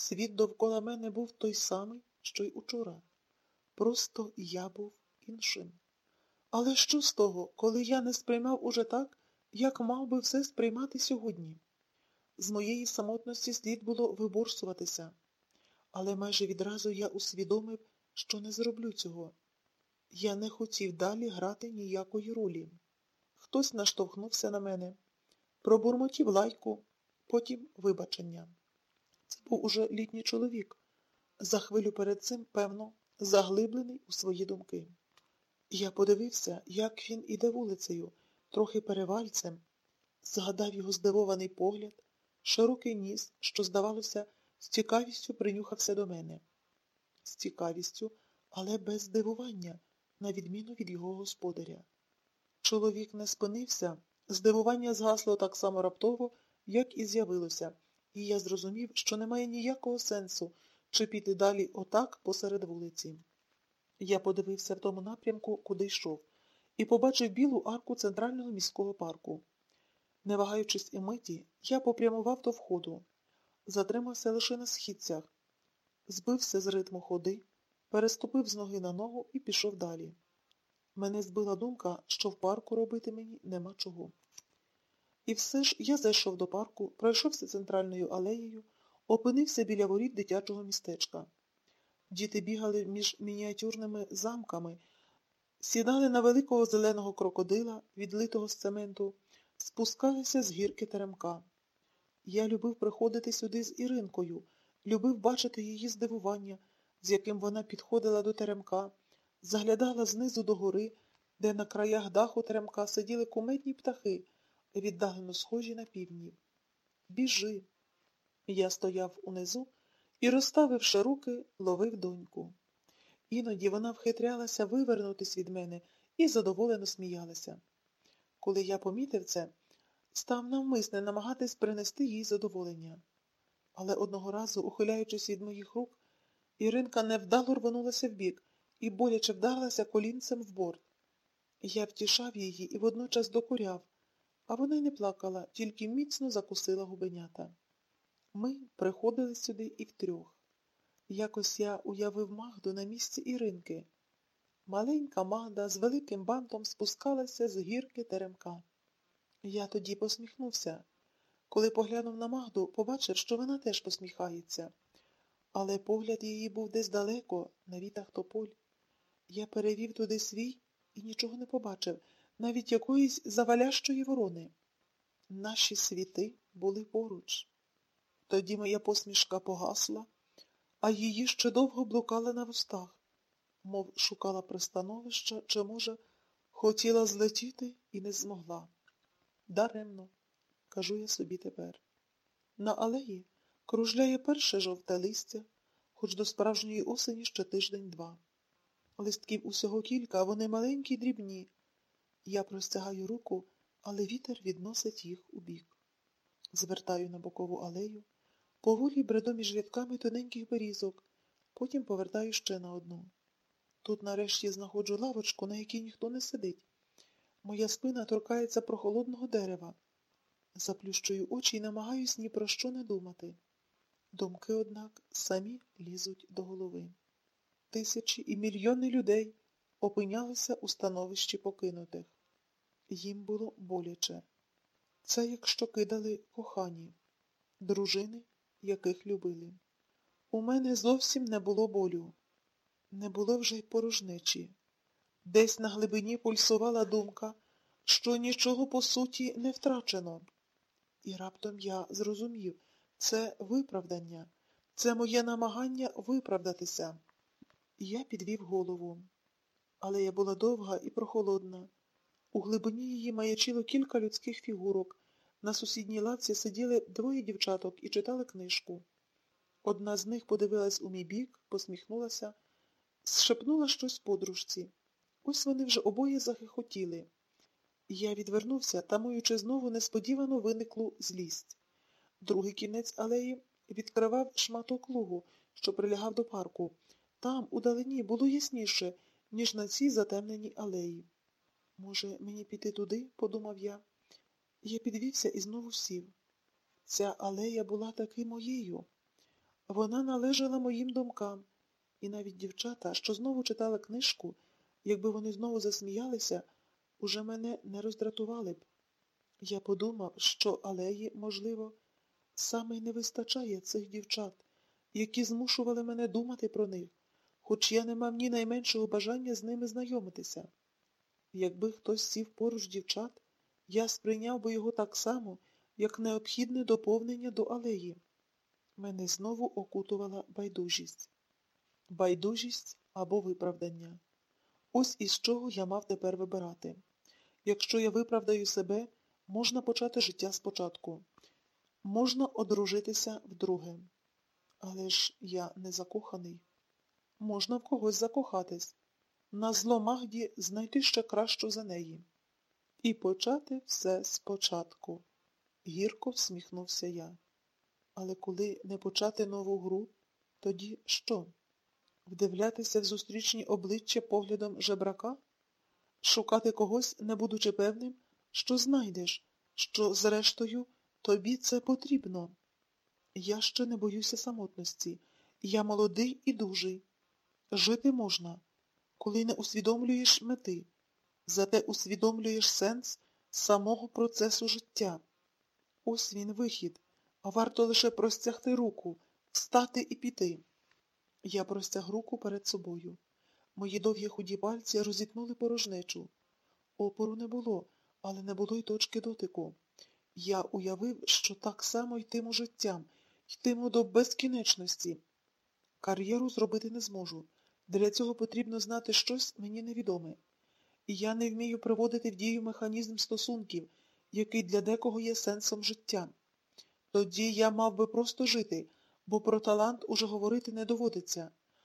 Світ довкола мене був той самий, що й учора. Просто я був іншим. Але що з того, коли я не сприймав уже так, як мав би все сприймати сьогодні? З моєї самотності слід було виборсуватися, але майже відразу я усвідомив, що не зроблю цього. Я не хотів далі грати ніякої ролі. Хтось наштовхнувся на мене, пробурмотів лайку, потім вибачення. Це був уже літній чоловік, за хвилю перед цим, певно, заглиблений у свої думки. Я подивився, як він іде вулицею, трохи перевальцем, згадав його здивований погляд, широкий ніс, що, здавалося, з цікавістю принюхався до мене. З цікавістю, але без здивування, на відміну від його господаря. Чоловік не спинився, здивування згасло так само раптово, як і з'явилося, і я зрозумів, що немає ніякого сенсу чи піти далі отак посеред вулиці. Я подивився в тому напрямку, куди йшов, і побачив білу арку центрального міського парку. Не вагаючись і миті, я попрямував до входу, затримався лише на східцях, збився з ритму ходи, переступив з ноги на ногу і пішов далі. Мене збила думка, що в парку робити мені нема чого. І все ж я зайшов до парку, пройшовся центральною алеєю, опинився біля воріт дитячого містечка. Діти бігали між мініатюрними замками, сідали на великого зеленого крокодила, відлитого з цементу, спускалися з гірки теремка. Я любив приходити сюди з Іринкою, любив бачити її здивування, з яким вона підходила до теремка, заглядала знизу до гори, де на краях даху теремка сиділи кумедні птахи, віддалено схожі на півні. Біжи. Я стояв унизу і, розставивши руки, ловив доньку. Іноді вона вхитрялася вивернутись від мене і задоволено сміялася. Коли я помітив це, став навмисне намагатись принести їй задоволення. Але одного разу, ухиляючись від моїх рук, Іринка невдало рванулася вбік і боляче вдарилася колінцем в борт. Я втішав її і водночас докуряв, а вона й не плакала, тільки міцно закусила губенята. Ми приходили сюди і втрьох. Якось я уявив Магду на місці Іринки. Маленька Магда з великим бантом спускалася з гірки теремка. Я тоді посміхнувся. Коли поглянув на Магду, побачив, що вона теж посміхається. Але погляд її був десь далеко, на вітах тополь. Я перевів туди свій і нічого не побачив, навіть якоїсь завалящої ворони. Наші світи були поруч. Тоді моя посмішка погасла, а її ще довго блукала на вустах, мов шукала пристановища, чи, може, хотіла злетіти і не змогла. Даремно, кажу я собі тепер. На алеї кружляє перше жовте листя, хоч до справжньої осені ще тиждень-два. Листків усього кілька, вони маленькі й дрібні. Я простягаю руку, але вітер відносить їх у бік. Звертаю на бокову алею, поволі бреду між рядками тоненьких берізок, потім повертаю ще на одну. Тут нарешті знаходжу лавочку, на якій ніхто не сидить. Моя спина торкається прохолодного дерева. Заплющую очі і намагаюсь ні про що не думати. Думки, однак, самі лізуть до голови. Тисячі і мільйони людей опинялися у становищі покинутих. Їм було боляче. Це якщо кидали кохані, дружини, яких любили. У мене зовсім не було болю, не було вже й порожнечі. Десь на глибині пульсувала думка, що нічого по суті не втрачено. І раптом я зрозумів, це виправдання, це моє намагання виправдатися. Я підвів голову. Але я була довга і прохолодна. У глибині її маячило кілька людських фігурок. На сусідній лавці сиділи двоє дівчаток і читали книжку. Одна з них подивилась у мій бік, посміхнулася, зшепнула щось подружці. Ось вони вже обоє захихотіли. Я відвернувся, тамуючи знову несподівано виниклу злість. Другий кінець алеї відкривав шматок лугу, що прилягав до парку. Там, удалині, було ясніше, ніж на цій затемненій алеї. Може, мені піти туди, подумав я. Я підвівся і знову сів. Ця алея була таки моєю. Вона належала моїм думкам, і навіть дівчата, що знову читали книжку, якби вони знову засміялися, уже мене не роздратували б. Я подумав, що алеї, можливо, саме й не вистачає цих дівчат, які змушували мене думати про них, хоч я не мав ні найменшого бажання з ними знайомитися. Якби хтось сів поруч дівчат, я сприйняв би його так само, як необхідне доповнення до алеї. Мене знову окутувала байдужість. Байдужість або виправдання. Ось із чого я мав тепер вибирати. Якщо я виправдаю себе, можна почати життя спочатку. Можна одружитися вдруге. Але ж я не закоханий. Можна в когось закохатись, на зло Магді знайти ще кращу за неї. І почати все спочатку. Гірко всміхнувся я. Але коли не почати нову гру, тоді що? Вдивлятися в зустрічні обличчя поглядом жебрака? Шукати когось, не будучи певним, що знайдеш, що, зрештою, тобі це потрібно. Я ще не боюся самотності. Я молодий і дужий. Жити можна, коли не усвідомлюєш мети, зате усвідомлюєш сенс самого процесу життя. Ось він вихід, а варто лише простягти руку, встати і піти. Я простяг руку перед собою. Мої довгі худі пальці розітнули порожнечу. Опору не було, але не було й точки дотику. Я уявив, що так само йтиму життям, йтиму до безкінечності. Кар'єру зробити не зможу. Для цього потрібно знати щось мені невідоме. І я не вмію приводити в дію механізм стосунків, який для декого є сенсом життя. Тоді я мав би просто жити, бо про талант уже говорити не доводиться.